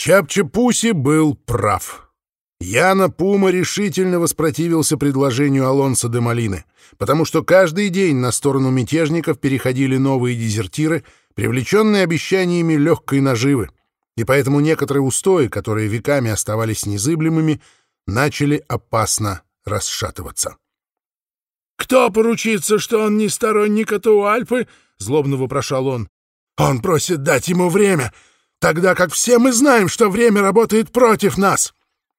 Чапчапуси был прав. Яна Пума решительно воспротивился предложению Алонса де Малины, потому что каждый день на сторону мятежников переходили новые дезертиры, привлеченные обещаниями легкой наживы, и поэтому некоторые устои, которые веками оставались незыблемыми, начали опасно расшатываться. «Кто поручится, что он не сторонник Атуальпы?» — злобно вопрошал он. «Он просит дать ему время, тогда как все мы знаем, что время работает против нас.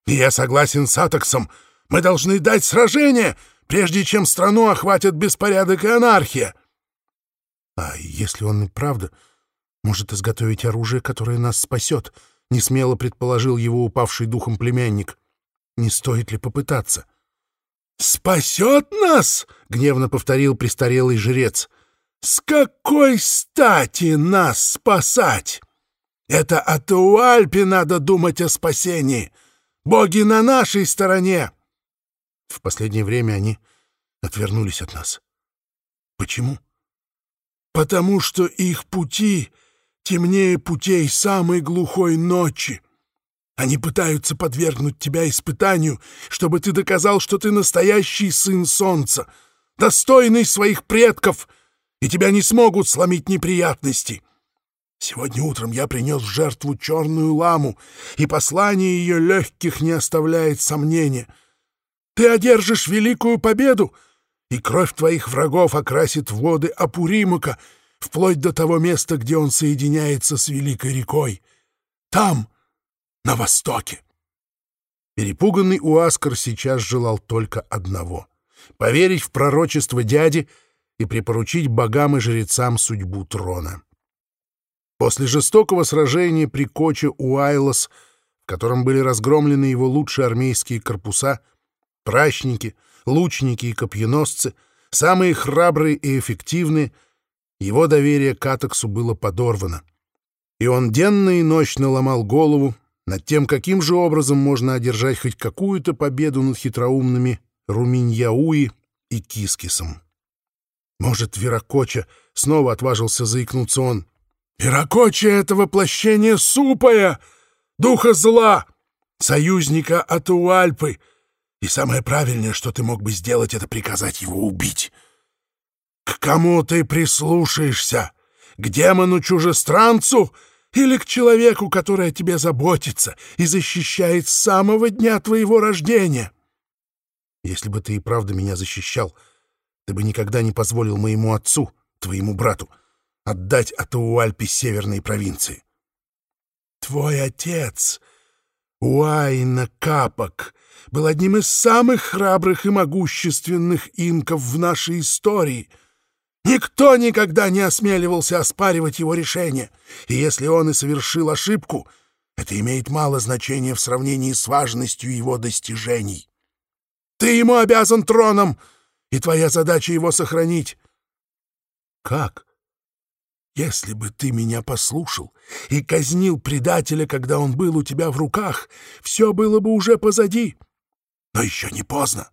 И я согласен с Атоксом. Мы должны дать сражение, прежде чем страну охватят беспорядок и анархия. А если он и правда может изготовить оружие, которое нас спасет, несмело предположил его упавший духом племянник. Не стоит ли попытаться? «Спасет нас?» — гневно повторил престарелый жрец. «С какой стати нас спасать?» Это от Уальпи надо думать о спасении. Боги на нашей стороне. В последнее время они отвернулись от нас. Почему? Потому что их пути темнее путей самой глухой ночи. Они пытаются подвергнуть тебя испытанию, чтобы ты доказал, что ты настоящий сын солнца, достойный своих предков, и тебя не смогут сломить неприятности. Сегодня утром я принес в жертву черную ламу, и послание ее легких не оставляет сомнения. Ты одержишь великую победу, и кровь твоих врагов окрасит воды Апуримака вплоть до того места, где он соединяется с великой рекой. Там, на востоке. Перепуганный Уаскар сейчас желал только одного — поверить в пророчество дяди и припоручить богам и жрецам судьбу трона. После жестокого сражения при Коче Уайлос, в котором были разгромлены его лучшие армейские корпуса, прачники, лучники и копьеносцы, самые храбрые и эффективные, его доверие к Атаксу было подорвано. И он денно и ночно ломал голову над тем, каким же образом можно одержать хоть какую-то победу над хитроумными Руминьяуи и Кискисом. Может, Веракоча снова отважился заикнуться он. Иракочи — это воплощение Супая, духа зла, союзника Атуальпы, и самое правильное, что ты мог бы сделать, это приказать его убить. К кому ты прислушаешься? К демону-чужестранцу или к человеку, который о тебе заботится и защищает с самого дня твоего рождения? Если бы ты и правда меня защищал, ты бы никогда не позволил моему отцу, твоему брату, — отдать Атауальпе северные провинции. Твой отец, Уайна Капок, был одним из самых храбрых и могущественных инков в нашей истории. Никто никогда не осмеливался оспаривать его решение, и если он и совершил ошибку, это имеет мало значения в сравнении с важностью его достижений. Ты ему обязан троном, и твоя задача его сохранить. Как? Если бы ты меня послушал и казнил предателя, когда он был у тебя в руках, все было бы уже позади. Но еще не поздно.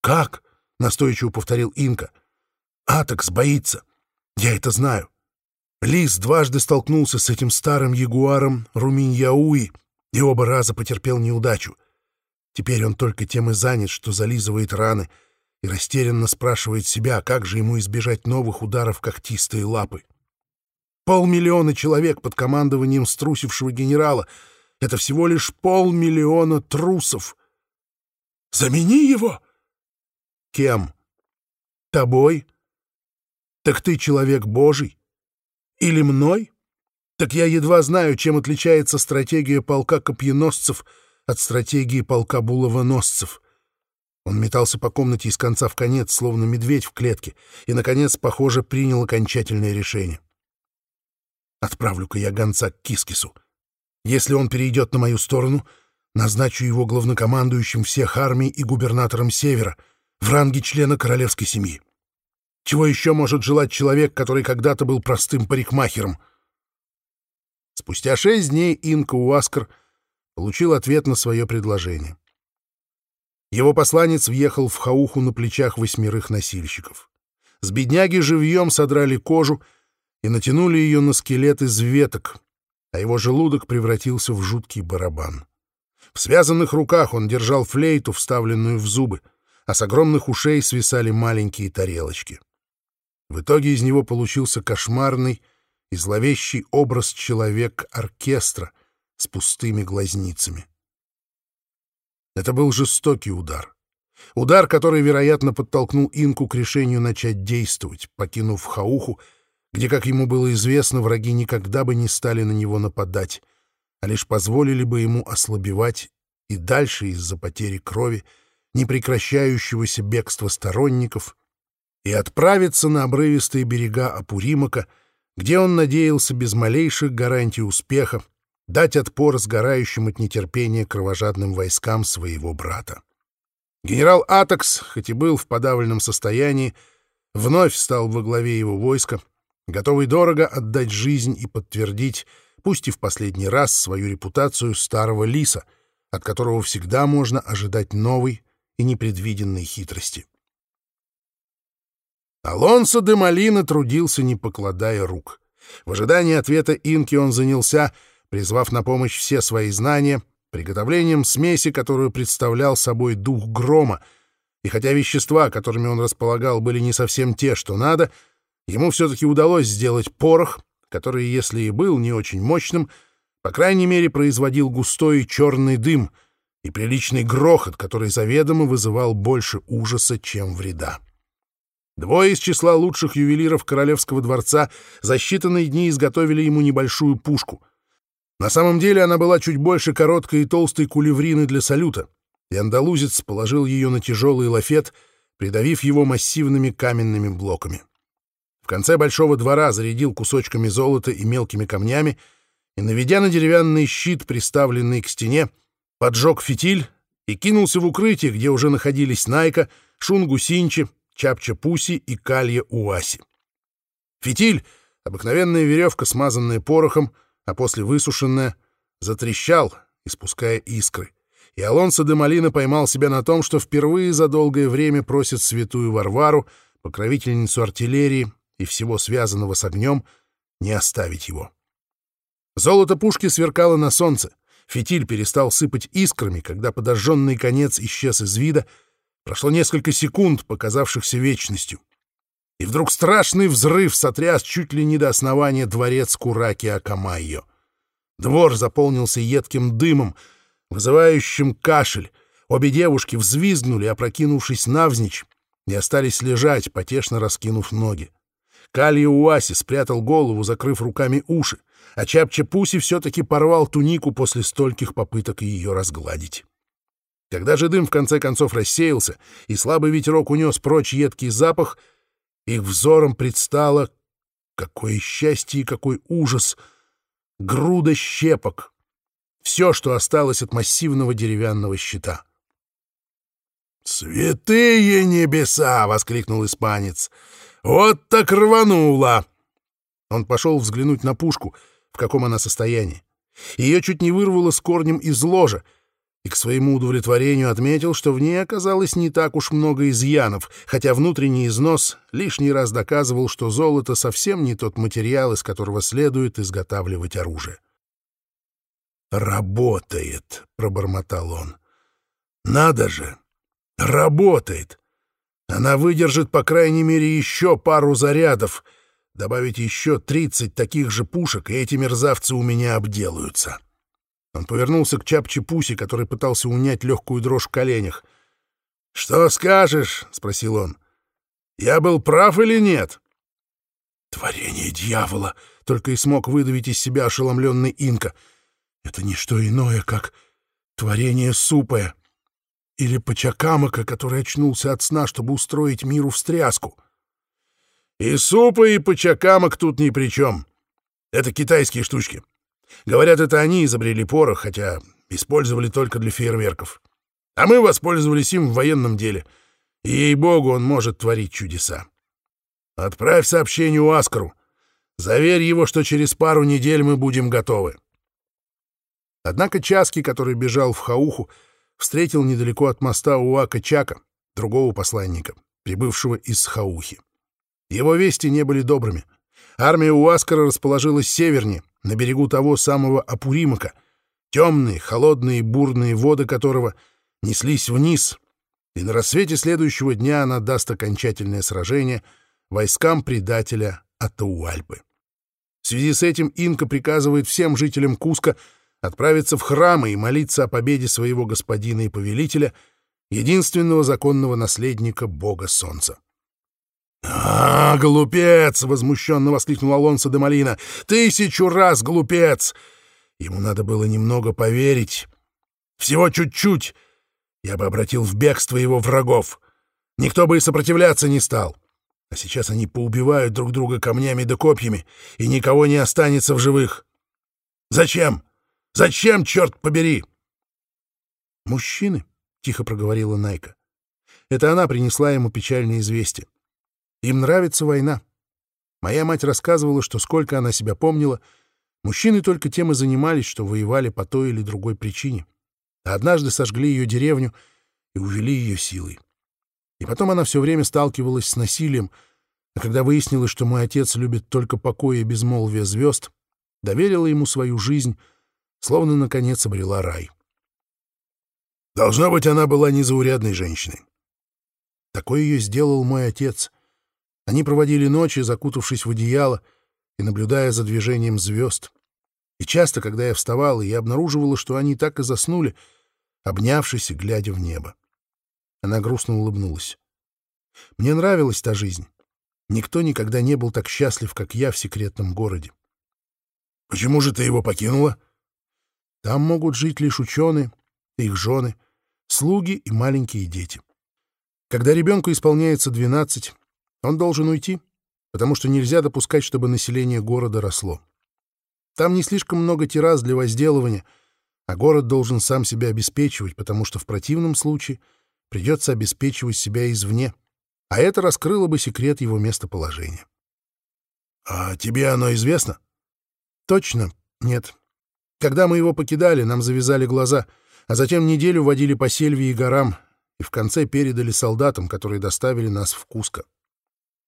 «Как?» — настойчиво повторил Инка. «Атакс боится. Я это знаю. Лис дважды столкнулся с этим старым ягуаром Руминьяуи и оба раза потерпел неудачу. Теперь он только тем и занят, что зализывает раны — и растерянно спрашивает себя, как же ему избежать новых ударов когтистой лапы. Полмиллиона человек под командованием струсившего генерала — это всего лишь полмиллиона трусов. Замени его! Кем? Тобой? Так ты человек божий? Или мной? Так я едва знаю, чем отличается стратегия полка копьеносцев от стратегии полка булавоносцев. Он метался по комнате из конца в конец, словно медведь в клетке, и, наконец, похоже, принял окончательное решение. Отправлю-ка я гонца к Кискису. Если он перейдет на мою сторону, назначу его главнокомандующим всех армий и губернатором Севера в ранге члена королевской семьи. Чего еще может желать человек, который когда-то был простым парикмахером? Спустя шесть дней Инка Уаскар получил ответ на свое предложение. Его посланец въехал в хауху на плечах восьмерых носильщиков. С бедняги живьем содрали кожу и натянули ее на скелет из веток, а его желудок превратился в жуткий барабан. В связанных руках он держал флейту, вставленную в зубы, а с огромных ушей свисали маленькие тарелочки. В итоге из него получился кошмарный и зловещий образ человек-оркестра с пустыми глазницами. Это был жестокий удар. Удар, который, вероятно, подтолкнул Инку к решению начать действовать, покинув Хауху, где, как ему было известно, враги никогда бы не стали на него нападать, а лишь позволили бы ему ослабевать и дальше из-за потери крови, непрекращающегося бегства сторонников, и отправиться на обрывистые берега Апуримака, где он надеялся без малейших гарантий успеха дать отпор сгорающим от нетерпения кровожадным войскам своего брата. Генерал Атакс, хоть и был в подавленном состоянии, вновь стал во главе его войска, готовый дорого отдать жизнь и подтвердить, пусть и в последний раз, свою репутацию старого лиса, от которого всегда можно ожидать новой и непредвиденной хитрости. Алонсо де Малина трудился, не покладая рук. В ожидании ответа Инки он занялся, призвав на помощь все свои знания, приготовлением смеси, которую представлял собой дух грома, и хотя вещества, которыми он располагал, были не совсем те, что надо, ему все-таки удалось сделать порох, который, если и был не очень мощным, по крайней мере, производил густой черный дым и приличный грохот, который заведомо вызывал больше ужаса, чем вреда. Двое из числа лучших ювелиров Королевского дворца за считанные дни изготовили ему небольшую пушку. На самом деле она была чуть больше короткой и толстой кулеврины для салюта, и андалузец положил ее на тяжелый лафет, придавив его массивными каменными блоками. В конце большого двора зарядил кусочками золота и мелкими камнями, и, наведя на деревянный щит, приставленный к стене, поджег фитиль и кинулся в укрытие, где уже находились Найка, Шунгу Синчи, Чапча-Пуси и Калья-Уаси. Фитиль, обыкновенная веревка, смазанная порохом, а после высушенная, затрещал, испуская искры. И Алонсо де Малина поймал себя на том, что впервые за долгое время просит святую Варвару, покровительницу артиллерии и всего связанного с огнем, не оставить его. Золото пушки сверкало на солнце. Фитиль перестал сыпать искрами, когда подожженный конец исчез из вида, Прошло несколько секунд, показавшихся вечностью. И вдруг страшный взрыв сотряс чуть ли не до основания дворец Кураки Акамайо. Двор заполнился едким дымом, вызывающим кашель. Обе девушки взвизгнули, опрокинувшись навзничь, и остались лежать, потешно раскинув ноги. Калья Уаси спрятал голову, закрыв руками уши, а Чапча Пуси все-таки порвал тунику после стольких попыток ее разгладить. Когда же дым в конце концов рассеялся, и слабый ветерок унес прочь едкий запах, их взором предстало какое счастье и какой ужас! Груда щепок! Все, что осталось от массивного деревянного щита. «Святые небеса!» — воскликнул испанец. «Вот так рвануло!» Он пошел взглянуть на пушку, в каком она состоянии. Ее чуть не вырвало с корнем из ложа, и к своему удовлетворению отметил, что в ней оказалось не так уж много изъянов, хотя внутренний износ лишний раз доказывал, что золото совсем не тот материал, из которого следует изготавливать оружие. «Работает», — пробормотал он. «Надо же! Работает! Она выдержит, по крайней мере, еще пару зарядов. Добавить еще тридцать таких же пушек, и эти мерзавцы у меня обделаются». Он повернулся к Чапчи-Пуси, который пытался унять легкую дрожь в коленях. «Что скажешь?» — спросил он. «Я был прав или нет?» «Творение дьявола!» — только и смог выдавить из себя ошеломленный Инка. «Это не что иное, как творение Супая или Пачакамака, который очнулся от сна, чтобы устроить миру встряску». «И Супа, и Пачакамак тут ни при чем. Это китайские штучки. Говорят, это они изобрели порох, хотя использовали только для фейерверков. А мы воспользовались им в военном деле. Ей-богу, он может творить чудеса. Отправь сообщение Аскару. Заверь его, что через пару недель мы будем готовы. Однако Часки, который бежал в Хауху, встретил недалеко от моста Уака Чака, другого посланника, прибывшего из Хаухи. Его вести не были добрыми. Армия Уаскара расположилась севернее, на берегу того самого Апуримака, темные, холодные, бурные воды которого неслись вниз, и на рассвете следующего дня она даст окончательное сражение войскам предателя Атауальпы. В связи с этим Инка приказывает всем жителям Куска отправиться в храмы и молиться о победе своего господина и повелителя, единственного законного наследника бога солнца. «А, глупец!» — возмущенно воскликнул Алонсо де Малина. «Тысячу раз глупец!» Ему надо было немного поверить. Всего чуть-чуть. Я бы обратил в бегство его врагов. Никто бы и сопротивляться не стал. А сейчас они поубивают друг друга камнями да копьями, и никого не останется в живых. Зачем? Зачем, черт побери? «Мужчины», — тихо проговорила Найка. Это она принесла ему печальное известие. Им нравится война. Моя мать рассказывала, что сколько она себя помнила, мужчины только тем и занимались, что воевали по той или другой причине. А однажды сожгли ее деревню и увели ее силой. И потом она все время сталкивалась с насилием, а когда выяснилось, что мой отец любит только покой и безмолвие звезд, доверила ему свою жизнь, словно, наконец, обрела рай. Должна быть, она была незаурядной женщиной. Такой ее сделал мой отец — они проводили ночи, закутавшись в одеяло и наблюдая за движением звезд. И часто, когда я вставала, я обнаруживала, что они так и заснули, обнявшись и глядя в небо. Она грустно улыбнулась. Мне нравилась та жизнь. Никто никогда не был так счастлив, как я в секретном городе. Почему же ты его покинула? Там могут жить лишь ученые, их жены, слуги и маленькие дети. Когда ребенку исполняется двенадцать, он должен уйти, потому что нельзя допускать, чтобы население города росло. Там не слишком много террас для возделывания, а город должен сам себя обеспечивать, потому что в противном случае придется обеспечивать себя извне, а это раскрыло бы секрет его местоположения. «А тебе оно известно?» «Точно нет. Когда мы его покидали, нам завязали глаза, а затем неделю водили по сельве и горам и в конце передали солдатам, которые доставили нас в Куско.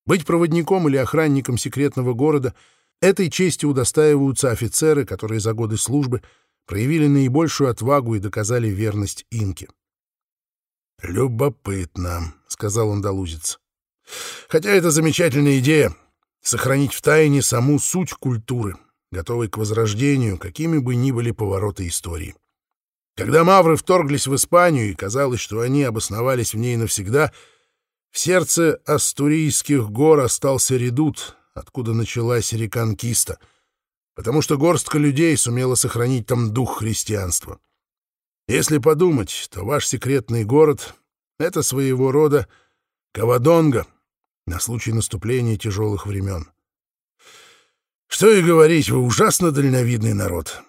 Быть проводником или охранником секретного города — этой чести удостаиваются офицеры, которые за годы службы проявили наибольшую отвагу и доказали верность инке. «Любопытно», — сказал андалузец. «Хотя это замечательная идея — сохранить в тайне саму суть культуры, готовой к возрождению, какими бы ни были повороты истории. Когда мавры вторглись в Испанию, и казалось, что они обосновались в ней навсегда — в сердце Астурийских гор остался редут, откуда началась реконкиста, потому что горстка людей сумела сохранить там дух христианства. Если подумать, то ваш секретный город — это своего рода Кавадонга на случай наступления тяжелых времен. Что и говорить, вы ужасно дальновидный народ.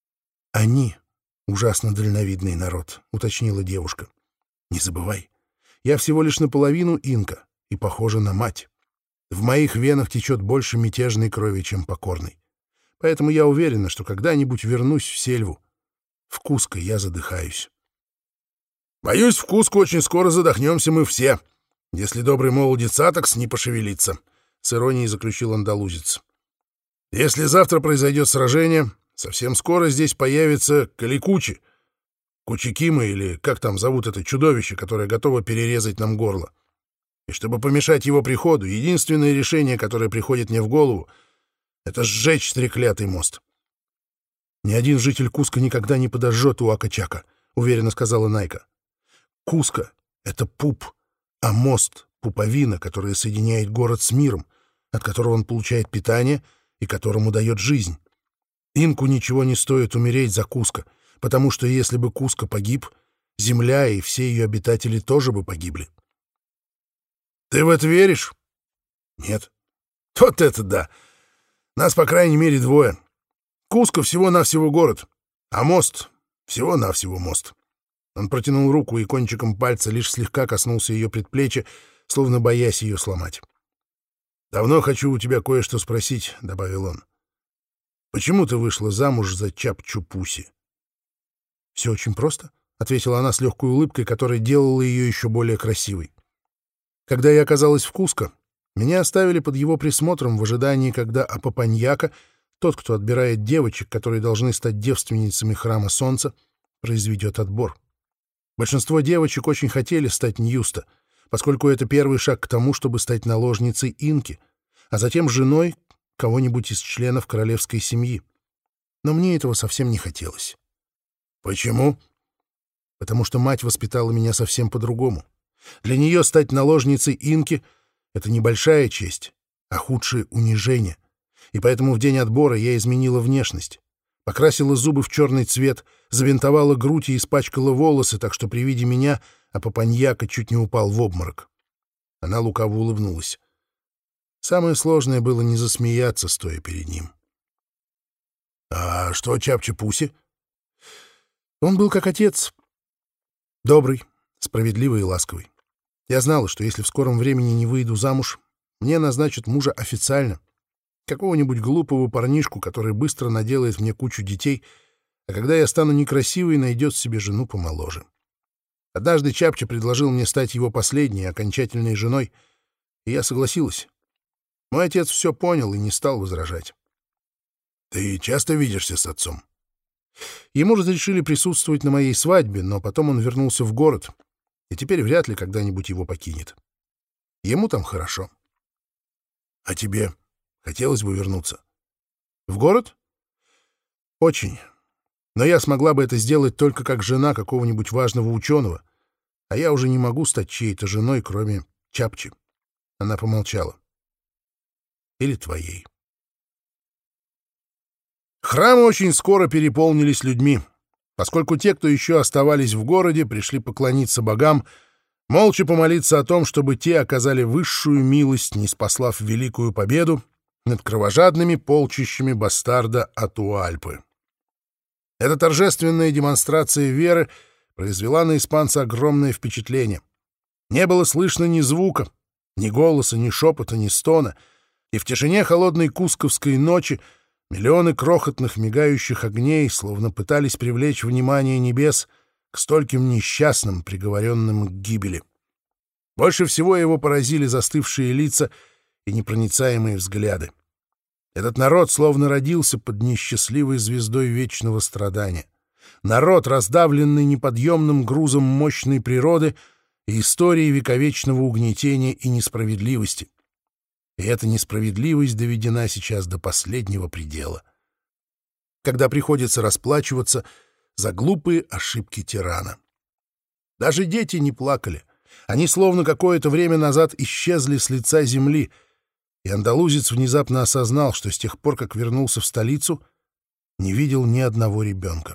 — Они ужасно дальновидный народ, — уточнила девушка. — Не забывай, я всего лишь наполовину инка и похожа на мать. В моих венах течет больше мятежной крови, чем покорной. Поэтому я уверена, что когда-нибудь вернусь в сельву. В Куско я задыхаюсь. Боюсь, в Куско очень скоро задохнемся мы все, если добрый молодец Атакс не пошевелится, — с иронией заключил андалузец. Если завтра произойдет сражение, совсем скоро здесь появится Каликучи, Кучикима или как там зовут это чудовище, которое готово перерезать нам горло. И чтобы помешать его приходу, единственное решение, которое приходит мне в голову, это сжечь треклятый мост. «Ни один житель Куска никогда не подожжет у Акачака», — уверенно сказала Найка. «Куска — это пуп, а мост — пуповина, которая соединяет город с миром, от которого он получает питание и которому дает жизнь. Инку ничего не стоит умереть за Куска — потому что если бы Куско погиб, Земля и все ее обитатели тоже бы погибли. Ты в это веришь? Нет. Вот это да! Нас, по крайней мере, двое. Куско всего-навсего город, а мост — всего-навсего мост. Он протянул руку и кончиком пальца лишь слегка коснулся ее предплечья, словно боясь ее сломать. «Давно хочу у тебя кое-что спросить», — добавил он. «Почему ты вышла замуж за Чап-Чупуси?» «Все очень просто», — ответила она с легкой улыбкой, которая делала ее еще более красивой. «Когда я оказалась в Куско, меня оставили под его присмотром в ожидании, когда Апапаньяка, тот, кто отбирает девочек, которые должны стать девственницами храма солнца, произведет отбор. Большинство девочек очень хотели стать Ньюста, поскольку это первый шаг к тому, чтобы стать наложницей инки, а затем женой кого-нибудь из членов королевской семьи. Но мне этого совсем не хотелось. Почему? Потому что мать воспитала меня совсем по-другому. Для нее стать наложницей инки — это небольшая честь, а худшее унижение. И поэтому в день отбора я изменила внешность. Покрасила зубы в черный цвет, завинтовала грудь и испачкала волосы, так что при виде меня Апапаньяка чуть не упал в обморок. Она лукаво улыбнулась. Самое сложное было не засмеяться, стоя перед ним. — А что Чапча-Пуси? Он был как отец. Добрый, справедливый и ласковый. Я знала, что если в скором времени не выйду замуж, мне назначат мужа официально. Какого-нибудь глупого парнишку, который быстро наделает мне кучу детей, а когда я стану некрасивой, найдет себе жену помоложе. Однажды Чапча предложил мне стать его последней, окончательной женой, и я согласилась. Мой отец все понял и не стал возражать. — Ты часто видишься с отцом? Ему разрешили присутствовать на моей свадьбе, но потом он вернулся в город, и теперь вряд ли когда-нибудь его покинет. Ему там хорошо. — А тебе хотелось бы вернуться? — В город? — Очень. Но я смогла бы это сделать только как жена какого-нибудь важного ученого, а я уже не могу стать чьей-то женой, кроме Чапчи. Она помолчала. Или твоей. Храмы очень скоро переполнились людьми, поскольку те, кто еще оставались в городе, пришли поклониться богам, молча помолиться о том, чтобы те оказали высшую милость, не спаслав великую победу над кровожадными полчищами бастарда Атуальпы. Эта торжественная демонстрация веры произвела на испанца огромное впечатление. Не было слышно ни звука, ни голоса, ни шепота, ни стона, и в тишине холодной кусковской ночи миллионы крохотных мигающих огней словно пытались привлечь внимание небес к стольким несчастным, приговоренным к гибели. Больше всего его поразили застывшие лица и непроницаемые взгляды. Этот народ словно родился под несчастливой звездой вечного страдания. Народ, раздавленный неподъемным грузом мощной природы и истории вековечного угнетения и несправедливости. И эта несправедливость доведена сейчас до последнего предела. Когда приходится расплачиваться за глупые ошибки тирана. Даже дети не плакали. Они словно какое-то время назад исчезли с лица земли — и андалузец внезапно осознал, что с тех пор, как вернулся в столицу, не видел ни одного ребенка.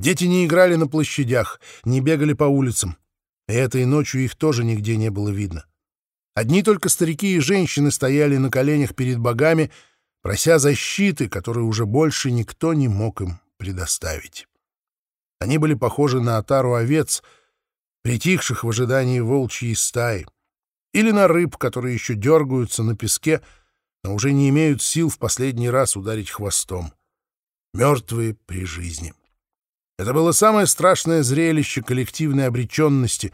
Дети не играли на площадях, не бегали по улицам, и этой ночью их тоже нигде не было видно. Одни только старики и женщины стояли на коленях перед богами, прося защиты, которую уже больше никто не мог им предоставить. Они были похожи на отару овец, притихших в ожидании волчьей стаи или на рыб, которые еще дергаются на песке, но уже не имеют сил в последний раз ударить хвостом. Мертвые при жизни. Это было самое страшное зрелище коллективной обреченности,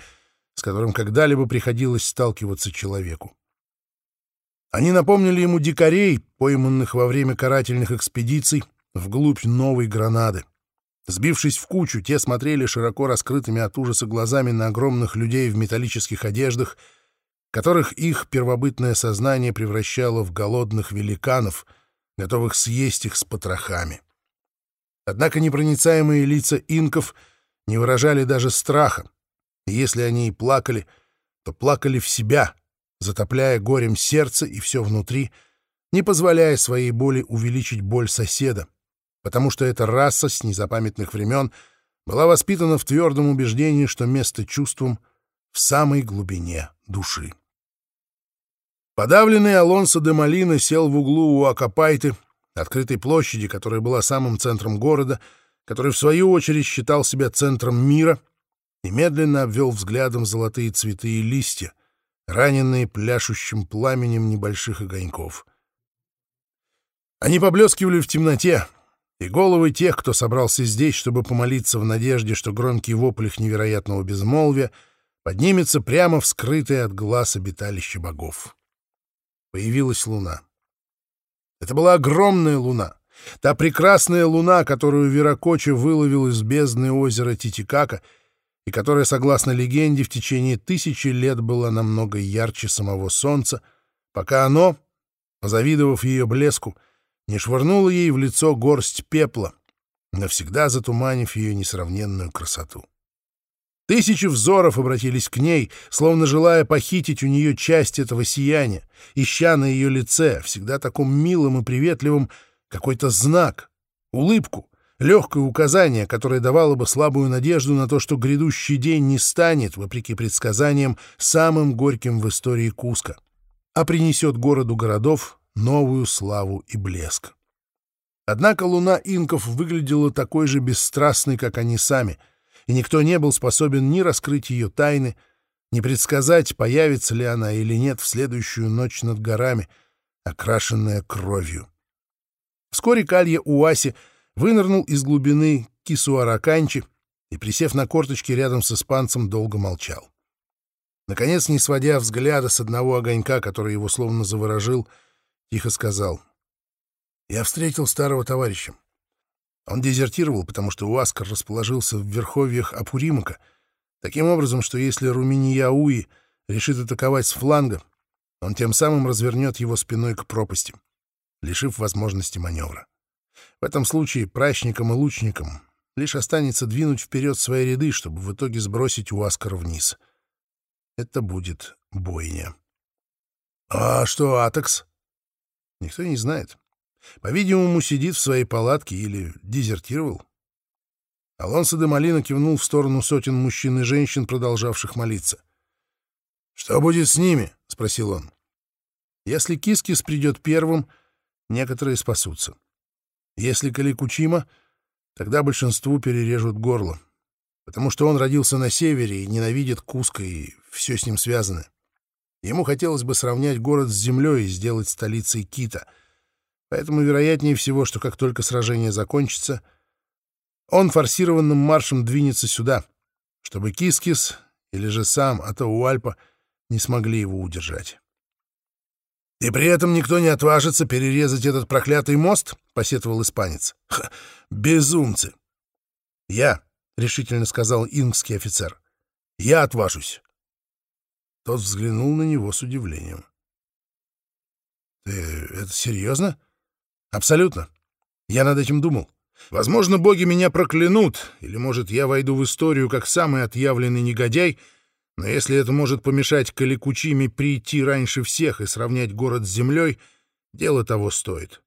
с которым когда-либо приходилось сталкиваться человеку. Они напомнили ему дикарей, пойманных во время карательных экспедиций вглубь Новой Гранады. Сбившись в кучу, те смотрели широко раскрытыми от ужаса глазами на огромных людей в металлических одеждах — которых их первобытное сознание превращало в голодных великанов, готовых съесть их с потрохами. Однако непроницаемые лица инков не выражали даже страха, если они и плакали, то плакали в себя, затопляя горем сердце и все внутри, не позволяя своей боли увеличить боль соседа, потому что эта раса с незапамятных времен была воспитана в твердом убеждении, что место чувствам в самой глубине души. Подавленный Алонсо де Малина сел в углу у Акапайты, открытой площади, которая была самым центром города, который, в свою очередь, считал себя центром мира, и медленно обвел взглядом золотые цветы и листья, раненные пляшущим пламенем небольших огоньков. Они поблескивали в темноте, и головы тех, кто собрался здесь, чтобы помолиться в надежде, что громкий вопль их невероятного безмолвия поднимется прямо в скрытое от глаз обиталище богов появилась луна. Это была огромная луна. Та прекрасная луна, которую Веракоча выловил из бездны озера Титикака и которая, согласно легенде, в течение тысячи лет была намного ярче самого солнца, пока оно, позавидовав ее блеску, не швырнуло ей в лицо горсть пепла, навсегда затуманив ее несравненную красоту. Тысячи взоров обратились к ней, словно желая похитить у нее часть этого сияния, ища на ее лице, всегда таком милым и приветливым, какой-то знак, улыбку, легкое указание, которое давало бы слабую надежду на то, что грядущий день не станет, вопреки предсказаниям, самым горьким в истории Куска, а принесет городу городов новую славу и блеск. Однако луна инков выглядела такой же бесстрастной, как они сами, и никто не был способен ни раскрыть ее тайны, ни предсказать, появится ли она или нет в следующую ночь над горами, окрашенная кровью. Вскоре Калья Уаси вынырнул из глубины Кисуараканчи и, присев на корточки рядом с испанцем, долго молчал. Наконец, не сводя взгляда с одного огонька, который его словно заворожил, тихо сказал. «Я встретил старого товарища. Он дезертировал, потому что Уаскар расположился в верховьях Апуримака, таким образом, что если Руминияуи решит атаковать с фланга, он тем самым развернет его спиной к пропасти лишив возможности маневра. В этом случае прачникам и лучникам лишь останется двинуть вперед свои ряды, чтобы в итоге сбросить Уаскара вниз. Это будет бойня. А что Атакс? Никто не знает. По-видимому, сидит в своей палатке или дезертировал. Алонсо де Малина кивнул в сторону сотен мужчин и женщин, продолжавших молиться. «Что будет с ними?» — спросил он. «Если Кискис придет первым, некоторые спасутся. Если Каликучима, тогда большинству перережут горло, потому что он родился на севере и ненавидит Куско и все с ним связано. Ему хотелось бы сравнять город с землей и сделать столицей Кита, поэтому вероятнее всего, что как только сражение закончится, он форсированным маршем двинется сюда, чтобы Кискис или же сам Атауальпа не смогли его удержать. «И при этом никто не отважится перерезать этот проклятый мост?» — посетовал испанец. Ха, «Безумцы!» «Я», — решительно сказал инкский офицер, — «я отважусь». Тот взглянул на него с удивлением. «Ты это серьезно?» «Абсолютно. Я над этим думал. Возможно, боги меня проклянут, или, может, я войду в историю как самый отъявленный негодяй, но если это может помешать Каликучими прийти раньше всех и сравнять город с землей, дело того стоит.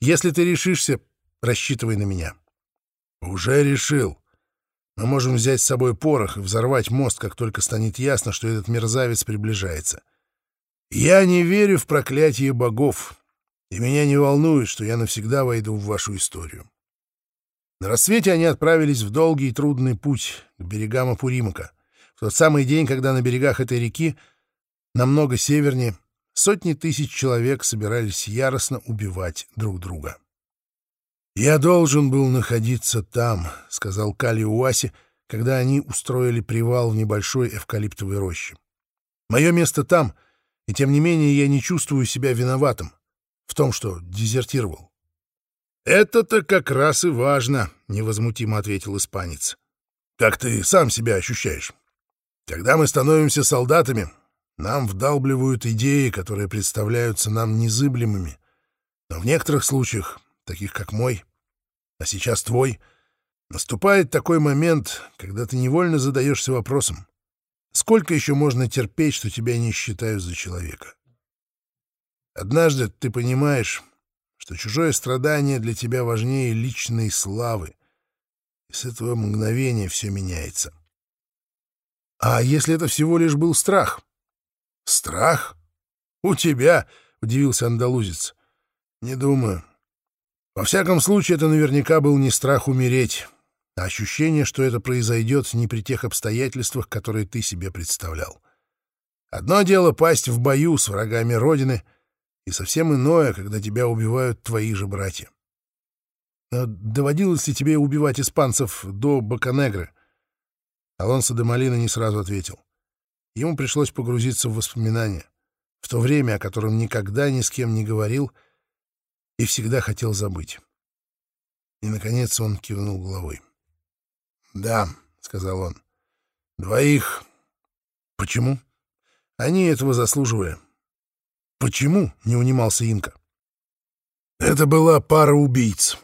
Если ты решишься, рассчитывай на меня. Уже решил. Мы можем взять с собой порох и взорвать мост, как только станет ясно, что этот мерзавец приближается. Я не верю в проклятие богов, и меня не волнует, что я навсегда войду в вашу историю. На рассвете они отправились в долгий и трудный путь к берегам Апуримака в тот самый день, когда на берегах этой реки, намного севернее, сотни тысяч человек собирались яростно убивать друг друга. «Я должен был находиться там», — сказал Кали Уаси, когда они устроили привал в небольшой эвкалиптовой роще. «Мое место там, и тем не менее я не чувствую себя виноватым в том, что дезертировал». «Это-то как раз и важно», — невозмутимо ответил испанец. «Как ты сам себя ощущаешь?» Когда мы становимся солдатами, нам вдалбливают идеи, которые представляются нам незыблемыми. Но в некоторых случаях, таких как мой, а сейчас твой, наступает такой момент, когда ты невольно задаешься вопросом, сколько еще можно терпеть, что тебя не считают за человека? Однажды ты понимаешь, что чужое страдание для тебя важнее личной славы, и с этого мгновения все меняется. — а если это всего лишь был страх? Страх? У тебя, удивился андалузец. Не думаю. Во всяком случае, это наверняка был не страх умереть, а ощущение, что это произойдет не при тех обстоятельствах, которые ты себе представлял. Одно дело пасть в бою с врагами Родины, и совсем иное, когда тебя убивают твои же братья. А доводилось ли тебе убивать испанцев до Баканегры? Алонсо де Малина не сразу ответил. Ему пришлось погрузиться в воспоминания. В то время, о котором никогда ни с кем не говорил, и всегда хотел забыть. И, наконец, он кивнул головой. «Да», — сказал он, — «двоих. Почему? Они этого заслуживали». «Почему?» — не унимался Инка. «Это была пара убийц».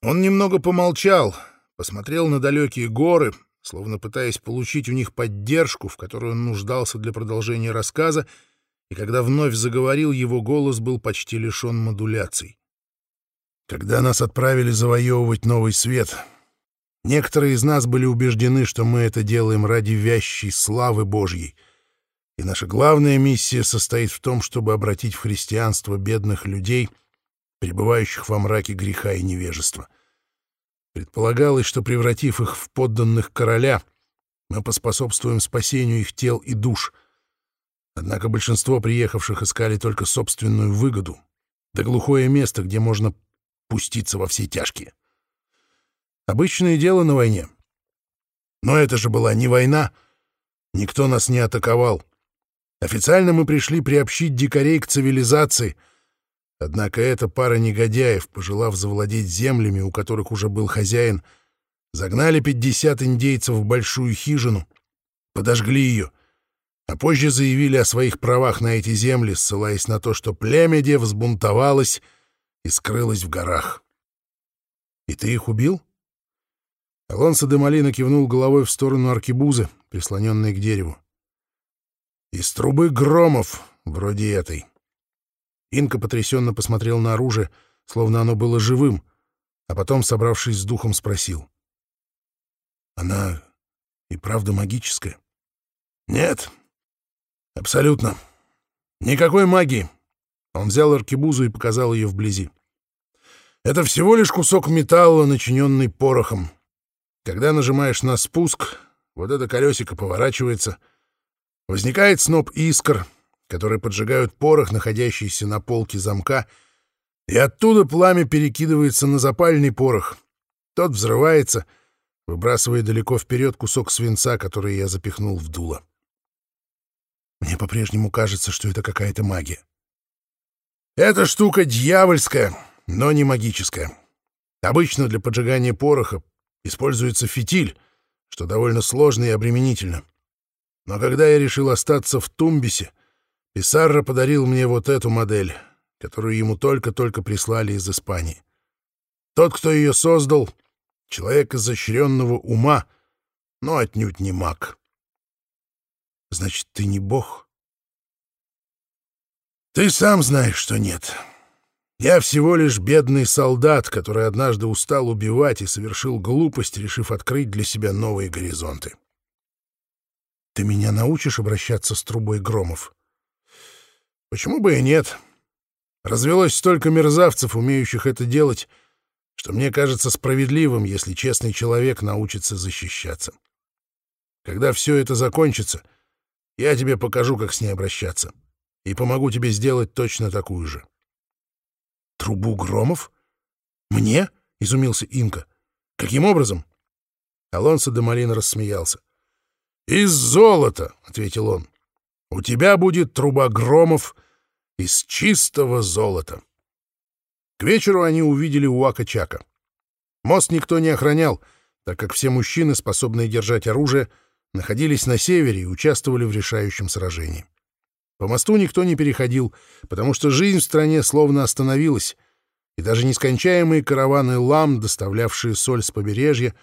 Он немного помолчал, посмотрел на далекие горы, словно пытаясь получить у них поддержку, в которую он нуждался для продолжения рассказа, и когда вновь заговорил, его голос был почти лишен модуляций. Когда нас отправили завоевывать новый свет, некоторые из нас были убеждены, что мы это делаем ради вящей славы Божьей, и наша главная миссия состоит в том, чтобы обратить в христианство бедных людей, пребывающих во мраке греха и невежества. Предполагалось, что, превратив их в подданных короля, мы поспособствуем спасению их тел и душ. Однако большинство приехавших искали только собственную выгоду, да глухое место, где можно пуститься во все тяжкие. Обычное дело на войне. Но это же была не война. Никто нас не атаковал. Официально мы пришли приобщить дикарей к цивилизации. Однако эта пара негодяев, пожелав завладеть землями, у которых уже был хозяин, загнали 50 индейцев в большую хижину, подожгли ее, а позже заявили о своих правах на эти земли, ссылаясь на то, что племя де взбунтовалось и скрылось в горах. «И ты их убил?» Алонсо де Малина кивнул головой в сторону аркебузы, прислоненной к дереву. Из трубы громов, вроде этой. Инка потрясенно посмотрел на оружие, словно оно было живым, а потом, собравшись с духом, спросил. «Она и правда магическая?» «Нет, абсолютно. Никакой магии». Он взял аркебузу и показал ее вблизи. «Это всего лишь кусок металла, начиненный порохом. Когда нажимаешь на спуск, вот это колесико поворачивается — Возникает сноп искр, которые поджигают порох, находящийся на полке замка, и оттуда пламя перекидывается на запальный порох. Тот взрывается, выбрасывая далеко вперед кусок свинца, который я запихнул в дуло. Мне по-прежнему кажется, что это какая-то магия. Эта штука дьявольская, но не магическая. Обычно для поджигания пороха используется фитиль, что довольно сложно и обременительно. Но когда я решил остаться в Тумбисе, Писарро подарил мне вот эту модель, которую ему только-только прислали из Испании. Тот, кто ее создал, человек изощренного ума, но отнюдь не маг. Значит, ты не бог? Ты сам знаешь, что нет. Я всего лишь бедный солдат, который однажды устал убивать и совершил глупость, решив открыть для себя новые горизонты. Ты меня научишь обращаться с трубой громов? Почему бы и нет? Развелось столько мерзавцев, умеющих это делать, что мне кажется справедливым, если честный человек научится защищаться. Когда все это закончится, я тебе покажу, как с ней обращаться, и помогу тебе сделать точно такую же. Трубу громов? Мне? — изумился Инка. Каким образом? Алонсо де Малина рассмеялся. — «Из золота», — ответил он. «У тебя будет труба громов из чистого золота». К вечеру они увидели Уака-Чака. Мост никто не охранял, так как все мужчины, способные держать оружие, находились на севере и участвовали в решающем сражении. По мосту никто не переходил, потому что жизнь в стране словно остановилась, и даже нескончаемые караваны лам, доставлявшие соль с побережья,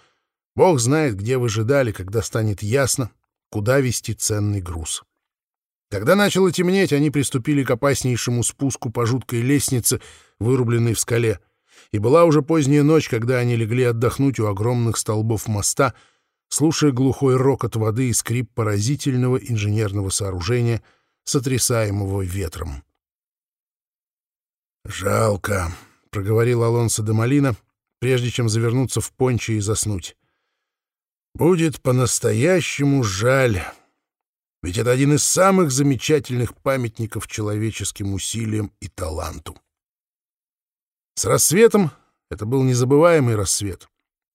Бог знает, где выжидали, когда станет ясно, куда вести ценный груз. Когда начало темнеть, они приступили к опаснейшему спуску по жуткой лестнице, вырубленной в скале. И была уже поздняя ночь, когда они легли отдохнуть у огромных столбов моста, слушая глухой рокот воды и скрип поразительного инженерного сооружения, сотрясаемого ветром. «Жалко», — проговорил Алонсо де Малина, прежде чем завернуться в понче и заснуть. Будет по-настоящему жаль, ведь это один из самых замечательных памятников человеческим усилиям и таланту. С рассветом это был незабываемый рассвет,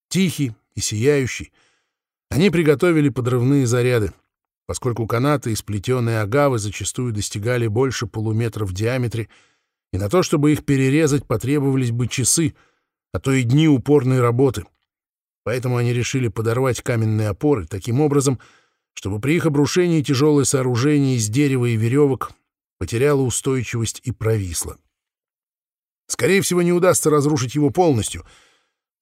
тихий и сияющий. Они приготовили подрывные заряды, поскольку канаты и сплетенные агавы зачастую достигали больше полуметра в диаметре и на то, чтобы их перерезать, потребовались бы часы, а то и дни упорной работы. Поэтому они решили подорвать каменные опоры таким образом, чтобы при их обрушении тяжелое сооружение из дерева и веревок потеряло устойчивость и провисло. Скорее всего, не удастся разрушить его полностью,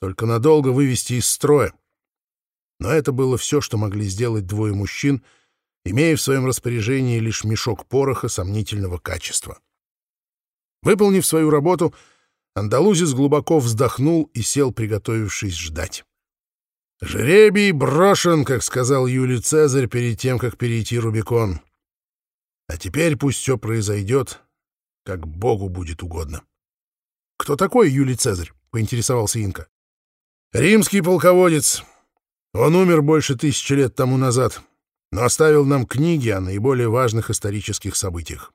только надолго вывести из строя. Но это было все, что могли сделать двое мужчин, имея в своем распоряжении лишь мешок пороха сомнительного качества. Выполнив свою работу, Андалузис глубоко вздохнул и сел, приготовившись ждать. «Жребий брошен», как сказал Юлий Цезарь перед тем, как перейти Рубикон. А теперь пусть все произойдет, как Богу будет угодно. «Кто такой Юлий Цезарь?» — поинтересовался Инка. «Римский полководец. Он умер больше тысячи лет тому назад, но оставил нам книги о наиболее важных исторических событиях».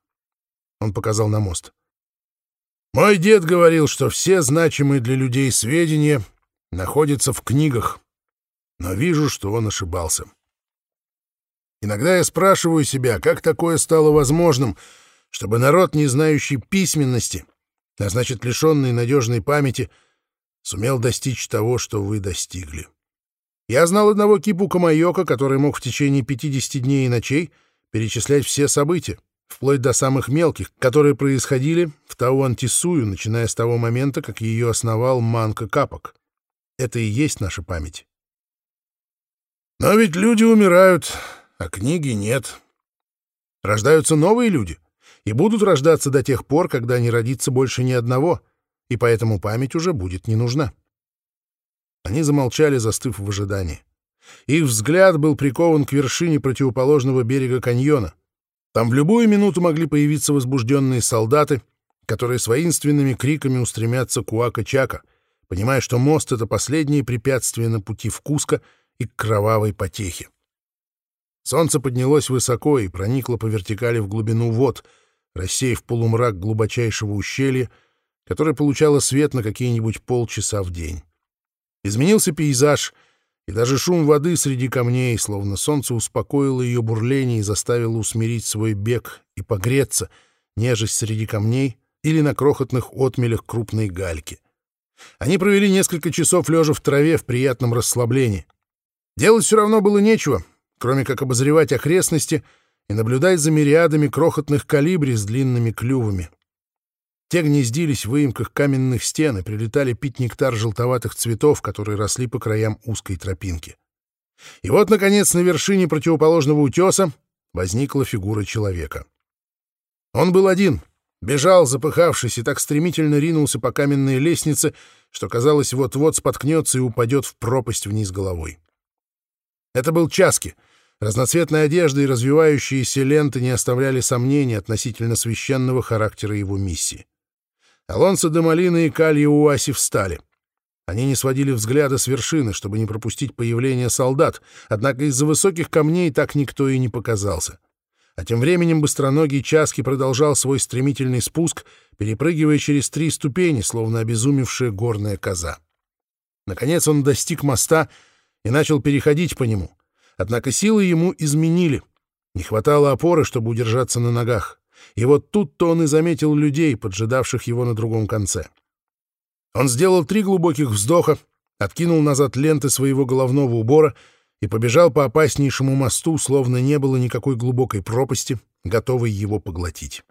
Он показал на мост. Мой дед говорил, что все значимые для людей сведения находятся в книгах, но вижу, что он ошибался. Иногда я спрашиваю себя, как такое стало возможным, чтобы народ, не знающий письменности, а значит, лишенный надежной памяти, сумел достичь того, что вы достигли. Я знал одного Кипу Камайока, который мог в течение 50 дней и ночей перечислять все события, вплоть до самых мелких, которые происходили в Тауантисую, начиная с того момента, как ее основал Манка Капок. Это и есть наша память. Но ведь люди умирают, а книги нет. Рождаются новые люди и будут рождаться до тех пор, когда не родится больше ни одного, и поэтому память уже будет не нужна. Они замолчали, застыв в ожидании. Их взгляд был прикован к вершине противоположного берега каньона. Там в любую минуту могли появиться возбужденные солдаты, которые с воинственными криками устремятся к Уака-Чака, понимая, что мост — это последнее препятствие на пути в Куско и к кровавой потехе. Солнце поднялось высоко и проникло по вертикали в глубину вод, рассеяв полумрак глубочайшего ущелья, которое получало свет на какие-нибудь полчаса в день. Изменился пейзаж — и даже шум воды среди камней, словно солнце успокоило ее бурление и заставило усмирить свой бег и погреться, нежесть среди камней или на крохотных отмелях крупной гальки. Они провели несколько часов лежа в траве в приятном расслаблении. Делать все равно было нечего, кроме как обозревать окрестности и наблюдать за мириадами крохотных калибри с длинными клювами. Те гнездились в выемках каменных стен и прилетали пить нектар желтоватых цветов, которые росли по краям узкой тропинки. И вот, наконец, на вершине противоположного утеса возникла фигура человека. Он был один, бежал, запыхавшись, и так стремительно ринулся по каменной лестнице, что, казалось, вот-вот споткнется и упадет в пропасть вниз головой. Это был Часки. Разноцветная одежда и развивающиеся ленты не оставляли сомнений относительно священного характера его миссии. Алонсо де Малина и Калья Уаси встали. Они не сводили взгляда с вершины, чтобы не пропустить появление солдат, однако из-за высоких камней так никто и не показался. А тем временем быстроногий Часки продолжал свой стремительный спуск, перепрыгивая через три ступени, словно обезумевшая горная коза. Наконец он достиг моста и начал переходить по нему. Однако силы ему изменили. Не хватало опоры, чтобы удержаться на ногах. И вот тут-то он и заметил людей, поджидавших его на другом конце. Он сделал три глубоких вздоха, откинул назад ленты своего головного убора и побежал по опаснейшему мосту, словно не было никакой глубокой пропасти, готовой его поглотить.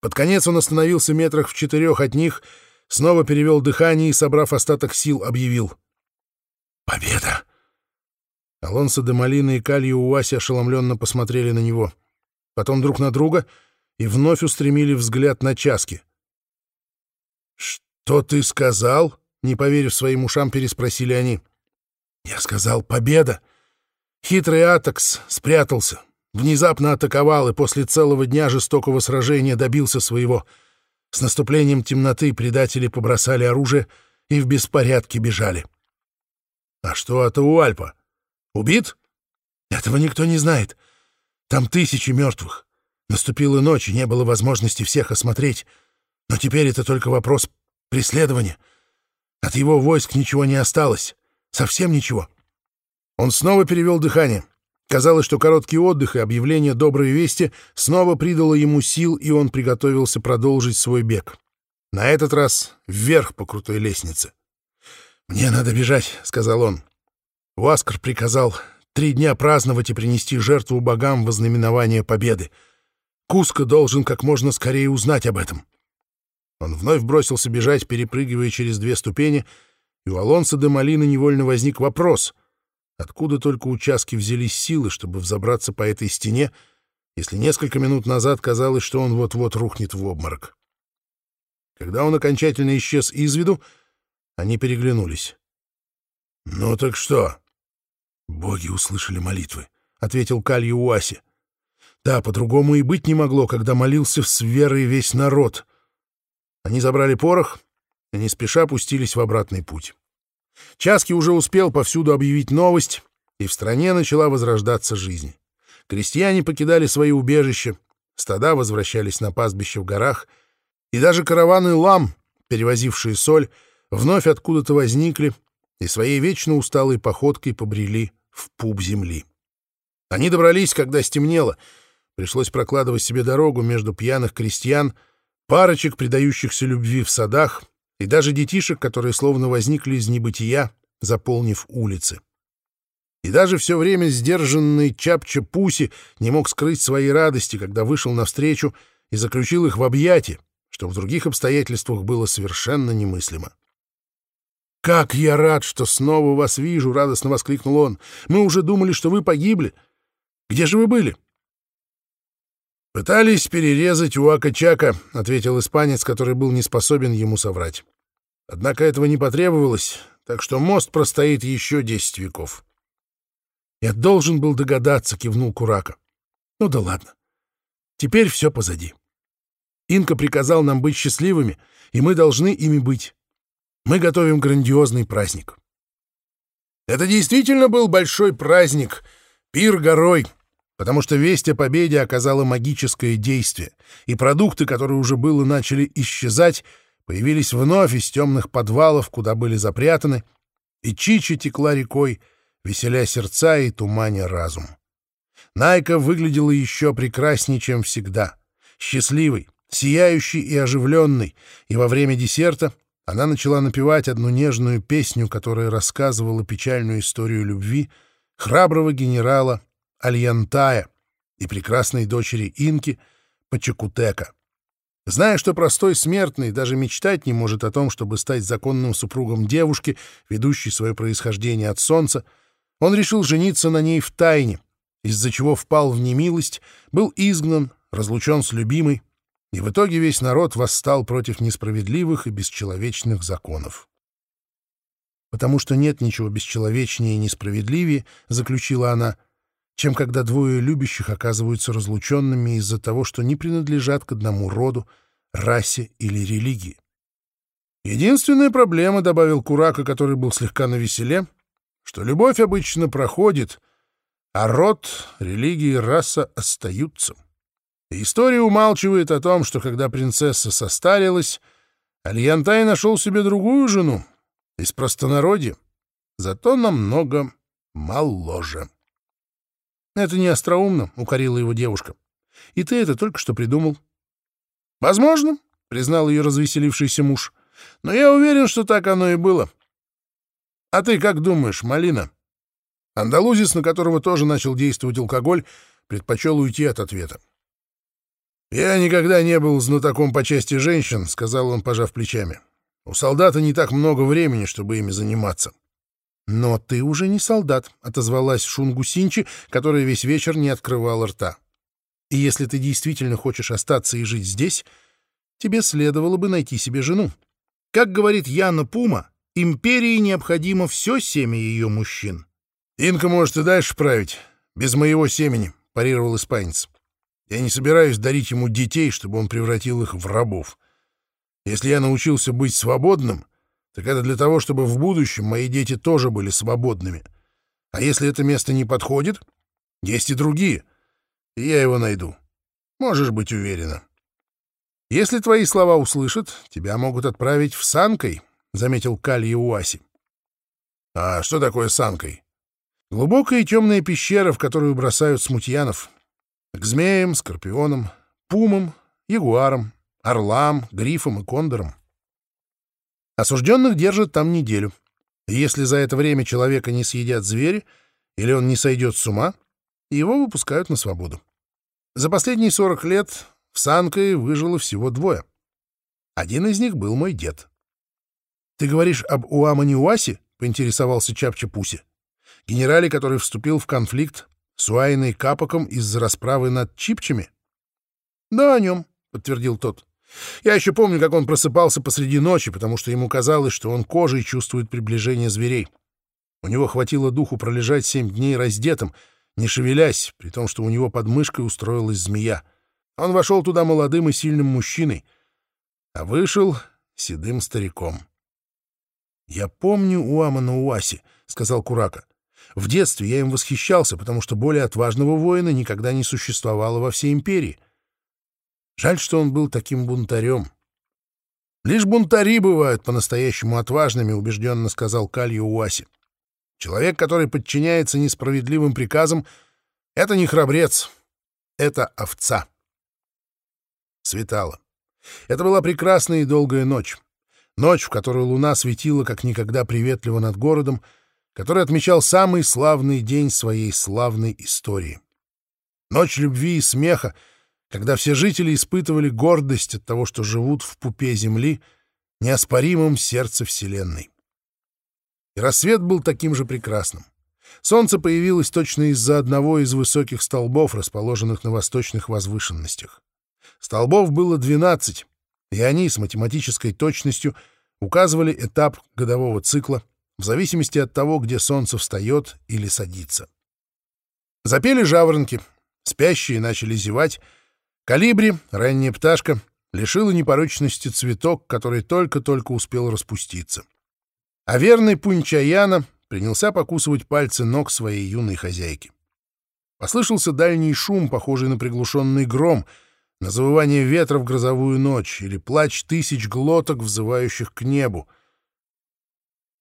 Под конец он остановился метрах в четырех от них, снова перевел дыхание и, собрав остаток сил, объявил «Победа!». Алонсо де Малина и Калью Уаси ошеломленно посмотрели на него, потом друг на друга — и вновь устремили взгляд на Часки. «Что ты сказал?» — не поверив своим ушам, переспросили они. «Я сказал, победа!» Хитрый Атакс спрятался, внезапно атаковал и после целого дня жестокого сражения добился своего. С наступлением темноты предатели побросали оружие и в беспорядке бежали. «А что это у Альпа? Убит?» «Этого никто не знает. Там тысячи мертвых. Наступила ночь, и не было возможности всех осмотреть. Но теперь это только вопрос преследования. От его войск ничего не осталось. Совсем ничего. Он снова перевел дыхание. Казалось, что короткий отдых и объявление доброй вести снова придало ему сил, и он приготовился продолжить свой бег. На этот раз вверх по крутой лестнице. «Мне надо бежать», — сказал он. Уаскар приказал три дня праздновать и принести жертву богам во знаменование победы. Куско должен как можно скорее узнать об этом. Он вновь бросился бежать, перепрыгивая через две ступени, и у Алонса де Малины невольно возник вопрос, откуда только участки взялись силы, чтобы взобраться по этой стене, если несколько минут назад казалось, что он вот-вот рухнет в обморок. Когда он окончательно исчез из виду, они переглянулись. «Ну так что?» «Боги услышали молитвы», — ответил Калья Уаси. «Да, по-другому и быть не могло, когда молился с верой весь народ». Они забрали порох и не спеша пустились в обратный путь. Часки уже успел повсюду объявить новость, и в стране начала возрождаться жизнь. Крестьяне покидали свои убежища, стада возвращались на пастбище в горах, и даже караваны лам, перевозившие соль, вновь откуда-то возникли и своей вечно усталой походкой побрели в пуп земли. Они добрались, когда стемнело. Пришлось прокладывать себе дорогу между пьяных крестьян, парочек, предающихся любви в садах, и даже детишек, которые словно возникли из небытия, заполнив улицы. И даже все время сдержанный Чапча Пуси не мог скрыть своей радости, когда вышел навстречу и заключил их в объятия, что в других обстоятельствах было совершенно немыслимо. «Как я рад, что снова вас вижу!» — радостно воскликнул он. «Мы уже думали, что вы погибли. Где же вы были?» «Пытались перерезать Уака-Чака», — ответил испанец, который был не способен ему соврать. «Однако этого не потребовалось, так что мост простоит еще десять веков». «Я должен был догадаться», — кивнул Курака. «Ну да ладно. Теперь все позади. Инка приказал нам быть счастливыми, и мы должны ими быть. Мы готовим грандиозный праздник. Это действительно был большой праздник, пир горой, потому что весть о победе оказала магическое действие, и продукты, которые уже было начали исчезать, появились вновь из темных подвалов, куда были запрятаны, и Чичи текла рекой, веселя сердца и туманя разум. Найка выглядела еще прекраснее, чем всегда, счастливой, сияющей и оживленной, и во время десерта она начала напевать одну нежную песню, которая рассказывала печальную историю любви храброго генерала Альянтая и прекрасной дочери Инки Пачакутека. Зная, что простой смертный даже мечтать не может о том, чтобы стать законным супругом девушки, ведущей свое происхождение от солнца, он решил жениться на ней в тайне, из-за чего впал в немилость, был изгнан, разлучен с любимой, и в итоге весь народ восстал против несправедливых и бесчеловечных законов. «Потому что нет ничего бесчеловечнее и несправедливее», — заключила она, чем когда двое любящих оказываются разлученными из-за того, что не принадлежат к одному роду, расе или религии. Единственная проблема, — добавил Курака, который был слегка навеселе, — что любовь обычно проходит, а род, религия и раса остаются. История умалчивает о том, что когда принцесса состарилась, Альянтай нашел себе другую жену из простонародья, зато намного моложе. «Это не остроумно», — укорила его девушка. «И ты это только что придумал». «Возможно», — признал ее развеселившийся муж, — «но я уверен, что так оно и было». «А ты как думаешь, Малина?» Андалузис, на которого тоже начал действовать алкоголь, предпочел уйти от ответа. «Я никогда не был знатоком по части женщин», — сказал он, пожав плечами. «У солдата не так много времени, чтобы ими заниматься». «Но ты уже не солдат», — отозвалась Шунгу Синчи, которая весь вечер не открывала рта. «И если ты действительно хочешь остаться и жить здесь, тебе следовало бы найти себе жену. Как говорит Яна Пума, империи необходимо все семя ее мужчин». «Инка может и дальше править, без моего семени», — парировал испанец. Я не собираюсь дарить ему детей, чтобы он превратил их в рабов. Если я научился быть свободным, так это для того, чтобы в будущем мои дети тоже были свободными. А если это место не подходит, есть и другие, и я его найду. Можешь быть уверена. Если твои слова услышат, тебя могут отправить в Санкой, — заметил Калья Уаси. А что такое Санкой? Глубокая и темная пещера, в которую бросают смутьянов — к змеям, скорпионам, пумам, ягуарам, орлам, грифам и кондорам. Осужденных держат там неделю. Если за это время человека не съедят звери или он не сойдет с ума, его выпускают на свободу. За последние 40 лет в Санкое выжило всего двое. Один из них был мой дед. — Ты говоришь об Уамане Уасе? — поинтересовался Чапча Пуси. Генерале, который вступил в конфликт с Уайной Капоком из-за расправы над Чипчами? — Да, о нем, — подтвердил тот. Я еще помню, как он просыпался посреди ночи, потому что ему казалось, что он кожей чувствует приближение зверей. У него хватило духу пролежать семь дней раздетым, не шевелясь, при том, что у него под мышкой устроилась змея. Он вошел туда молодым и сильным мужчиной, а вышел седым стариком. «Я помню Уамана Уаси», — сказал Курака. «В детстве я им восхищался, потому что более отважного воина никогда не существовало во всей империи. Жаль, что он был таким бунтарем. «Лишь бунтари бывают по-настоящему отважными», — убежденно сказал Калью Уаси. «Человек, который подчиняется несправедливым приказам, — это не храбрец, это овца». Светало. Это была прекрасная и долгая ночь. Ночь, в которой луна светила как никогда приветливо над городом, который отмечал самый славный день своей славной истории. Ночь любви и смеха, когда все жители испытывали гордость от того, что живут в пупе земли, неоспоримом сердце Вселенной. И рассвет был таким же прекрасным. Солнце появилось точно из-за одного из высоких столбов, расположенных на восточных возвышенностях. Столбов было 12, и они с математической точностью указывали этап годового цикла в зависимости от того, где солнце встает или садится. Запели жаворонки, спящие начали зевать, Калибри, ранняя пташка, лишила непорочности цветок, который только-только успел распуститься. А верный Пунчаяна принялся покусывать пальцы ног своей юной хозяйки. Послышался дальний шум, похожий на приглушенный гром, на завывание ветра в грозовую ночь или плач тысяч глоток, взывающих к небу.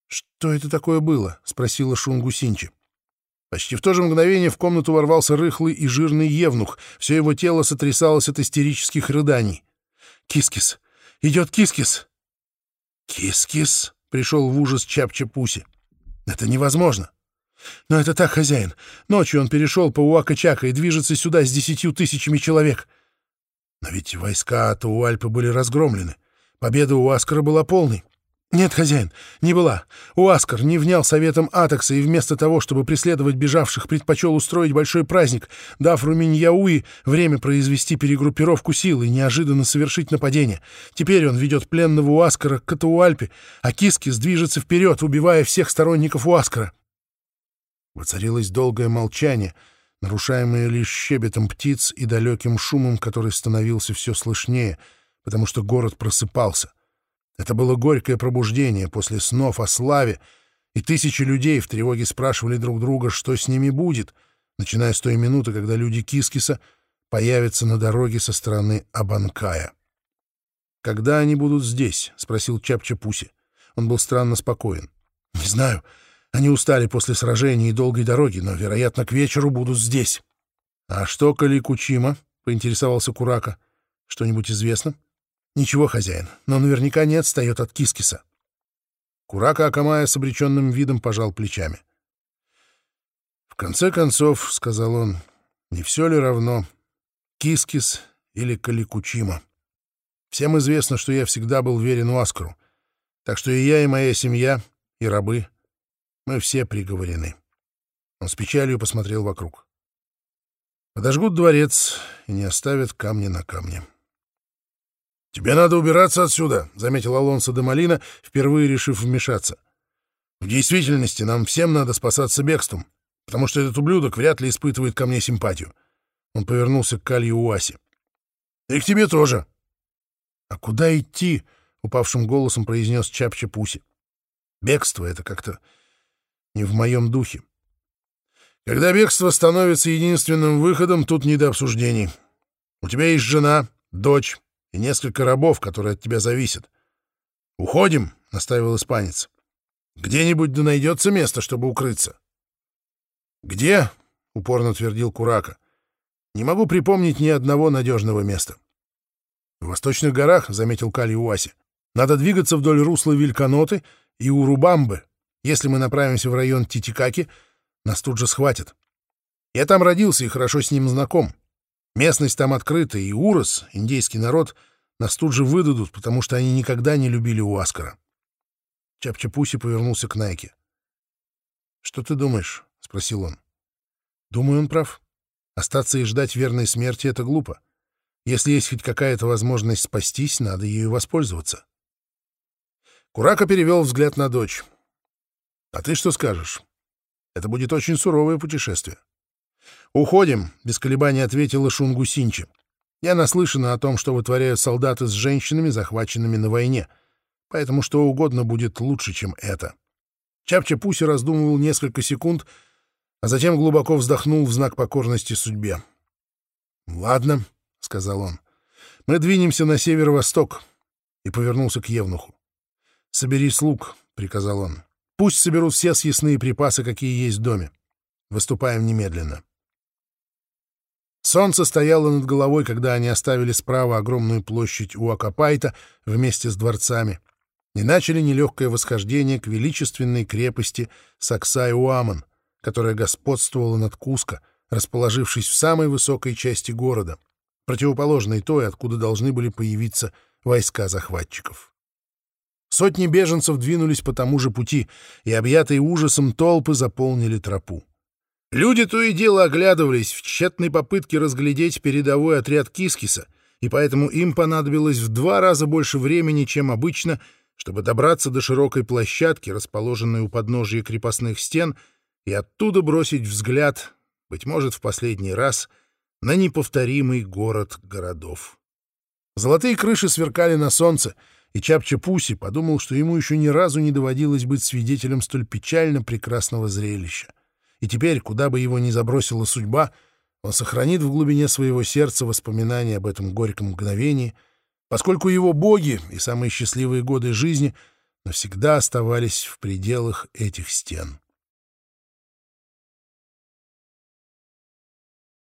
«Что это такое было?» — спросила Шунгу Синчи. Почти в то же мгновение в комнату ворвался рыхлый и жирный евнух. Все его тело сотрясалось от истерических рыданий. «Кискис! Идет Кискис!» «Кискис?» — пришел в ужас Чабча-Пуси. «Это невозможно!» «Но это так, хозяин. Ночью он перешел по Уака-Чака и движется сюда с десятью тысячами человек. Но ведь войска Атауальпы были разгромлены. Победа Уаскара была полной. «Нет, хозяин, не была. Уаскар не внял советом Атакса и вместо того, чтобы преследовать бежавших, предпочел устроить большой праздник, дав Руминьяуи время произвести перегруппировку сил и неожиданно совершить нападение. Теперь он ведет пленного Уаскара к Атауальпе, а Кискис движется вперед, убивая всех сторонников Уаскара». Воцарилось долгое молчание, нарушаемое лишь щебетом птиц и далеким шумом, который становился все слышнее, потому что город просыпался. Это было горькое пробуждение после снов о славе, и тысячи людей в тревоге спрашивали друг друга, что с ними будет, начиная с той минуты, когда люди Кискиса появятся на дороге со стороны Абанкая. «Когда они будут здесь?» — спросил Чапчапуси. Он был странно спокоен. «Не знаю. Они устали после сражения и долгой дороги, но, вероятно, к вечеру будут здесь». «А что Каликучима?» — поинтересовался Курака. «Что-нибудь известно?» Ничего, хозяин, но наверняка не отстает от Кискиса. Курака Акамая с обреченным видом пожал плечами. «В конце концов, — сказал он, — не все ли равно, Кискис или Каликучима? Всем известно, что я всегда был верен Уаскару, так что и я, и моя семья, и рабы, мы все приговорены». Он с печалью посмотрел вокруг. «Подожгут дворец и не оставят камня на камне». «Тебе надо убираться отсюда», — заметил Алонсо де Малина, впервые решив вмешаться. «В действительности нам всем надо спасаться бегством, потому что этот ублюдок вряд ли испытывает ко мне симпатию». Он повернулся к Калью Уасе. «И к тебе тоже». «А куда идти?» — упавшим голосом произнес Чапча Пуси. «Бегство — это как-то не в моем духе. Когда бегство становится единственным выходом, тут не до обсуждений. У тебя есть жена, дочь, и несколько рабов, которые от тебя зависят. «Уходим», — наставил испанец. «Где-нибудь да найдется место, чтобы укрыться». «Где?» — упорно твердил Курака. «Не могу припомнить ни одного надежного места». «В восточных горах», — заметил Кали Уаси. Надо двигаться вдоль русла Вильканоты и Урубамбы. Если мы направимся в район Титикаки, нас тут же схватят. Я там родился и хорошо с ним знаком. Местность там открыта, и Урос, индейский народ, нас тут же выдадут, потому что они никогда не любили Уаскара. Чапчапуси повернулся к Найке. «Что ты думаешь?» — спросил он. «Думаю, он прав. Остаться и ждать верной смерти — это глупо. Если есть хоть какая-то возможность спастись, надо ею воспользоваться». Курака перевел взгляд на дочь. «А ты что скажешь? Это будет очень суровое путешествие». «Уходим», — без колебаний ответила Шунгу Синчи. «Я наслышана о том, что вытворяют солдаты с женщинами, захваченными на войне, поэтому что угодно будет лучше, чем это». Чапча-Пуси раздумывал несколько секунд, а затем глубоко вздохнул в знак покорности судьбе. «Ладно», — сказал он, — «мы двинемся на северо-восток», и повернулся к Евнуху. «Собери слуг», — приказал он. «Пусть соберут все съестные припасы, какие есть в доме. Выступаем немедленно». Солнце стояло над головой, когда они оставили справа огромную площадь у Акапайта вместе с дворцами и начали нелегкое восхождение к величественной крепости Саксай-Уаман, которая господствовала над Куско, расположившись в самой высокой части города, противоположной той, откуда должны были появиться войска захватчиков. Сотни беженцев двинулись по тому же пути, и объятые ужасом толпы заполнили тропу. Люди то и дело оглядывались в тщетной попытке разглядеть передовой отряд Кискиса, и поэтому им понадобилось в два раза больше времени, чем обычно, чтобы добраться до широкой площадки, расположенной у подножия крепостных стен, и оттуда бросить взгляд, быть может, в последний раз, на неповторимый город городов. Золотые крыши сверкали на солнце — и Чапча-Пуси подумал, что ему еще ни разу не доводилось быть свидетелем столь печально прекрасного зрелища. И теперь, куда бы его ни забросила судьба, он сохранит в глубине своего сердца воспоминания об этом горьком мгновении, поскольку его боги и самые счастливые годы жизни навсегда оставались в пределах этих стен.